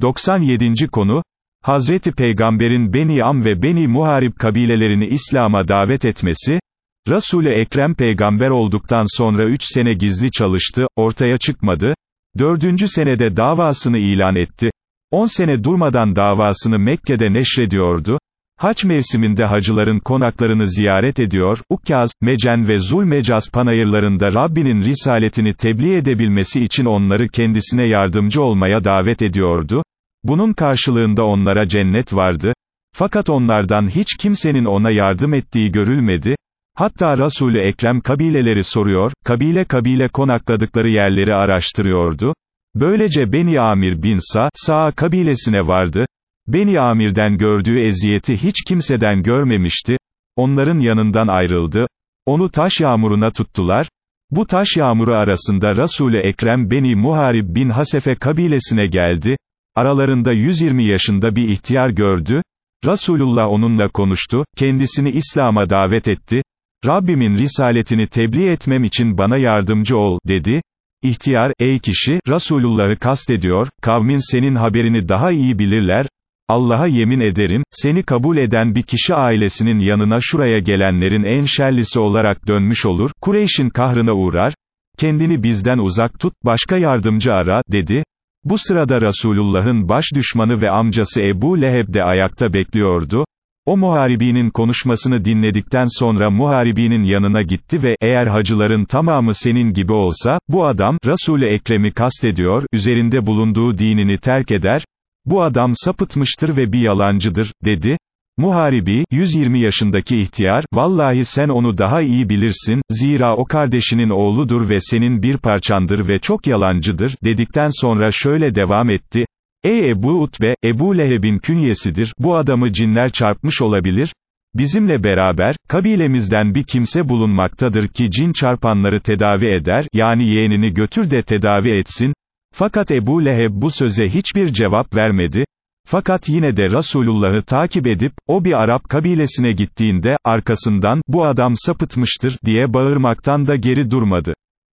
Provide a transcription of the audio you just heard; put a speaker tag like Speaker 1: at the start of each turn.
Speaker 1: 97. konu, Hazreti Peygamber'in Beni Am ve Beni Muharib kabilelerini İslam'a davet etmesi, Resul-i Ekrem peygamber olduktan sonra üç sene gizli çalıştı, ortaya çıkmadı, dördüncü senede davasını ilan etti, on sene durmadan davasını Mekke'de neşrediyordu, Haç mevsiminde hacıların konaklarını ziyaret ediyor, Ukkaz, Mecen ve Zulmecaz panayırlarında Rabbinin risaletini tebliğ edebilmesi için onları kendisine yardımcı olmaya davet ediyordu, bunun karşılığında onlara cennet vardı, fakat onlardan hiç kimsenin ona yardım ettiği görülmedi, hatta Resul-ü Ekrem kabileleri soruyor, kabile kabile konakladıkları yerleri araştırıyordu, böylece Beni Amir bin Sa, Sa kabilesine vardı, Beni Amir'den gördüğü eziyeti hiç kimseden görmemişti, onların yanından ayrıldı, onu taş yağmuruna tuttular, bu taş yağmuru arasında Resul-i Ekrem Beni Muharib bin Hasefe kabilesine geldi, aralarında 120 yaşında bir ihtiyar gördü, Resulullah onunla konuştu, kendisini İslam'a davet etti, Rabbimin risaletini tebliğ etmem için bana yardımcı ol, dedi, İhtiyar, ey kişi, Resulullah'ı kastediyor, kavmin senin haberini daha iyi bilirler, Allah'a yemin ederim, seni kabul eden bir kişi ailesinin yanına şuraya gelenlerin en şerlisi olarak dönmüş olur, Kureyş'in kahrına uğrar, kendini bizden uzak tut, başka yardımcı ara, dedi. Bu sırada Resulullah'ın baş düşmanı ve amcası Ebu Leheb de ayakta bekliyordu. O muharibinin konuşmasını dinledikten sonra muharibinin yanına gitti ve, eğer hacıların tamamı senin gibi olsa, bu adam, Resul-i Ekrem'i kastediyor, üzerinde bulunduğu dinini terk eder, bu adam sapıtmıştır ve bir yalancıdır, dedi. Muharibi, 120 yaşındaki ihtiyar, vallahi sen onu daha iyi bilirsin, zira o kardeşinin oğludur ve senin bir parçandır ve çok yalancıdır, dedikten sonra şöyle devam etti, Ey Ebu Utbe, Ebu Leheb'in künyesidir, bu adamı cinler çarpmış olabilir, bizimle beraber, kabilemizden bir kimse bulunmaktadır ki cin çarpanları tedavi eder, yani yeğenini götür de tedavi etsin, fakat Ebu Leheb bu söze hiçbir cevap vermedi, fakat yine de Resulullah'ı takip edip, o bir Arap kabilesine gittiğinde, arkasından, bu adam sapıtmıştır, diye bağırmaktan da geri durmadı.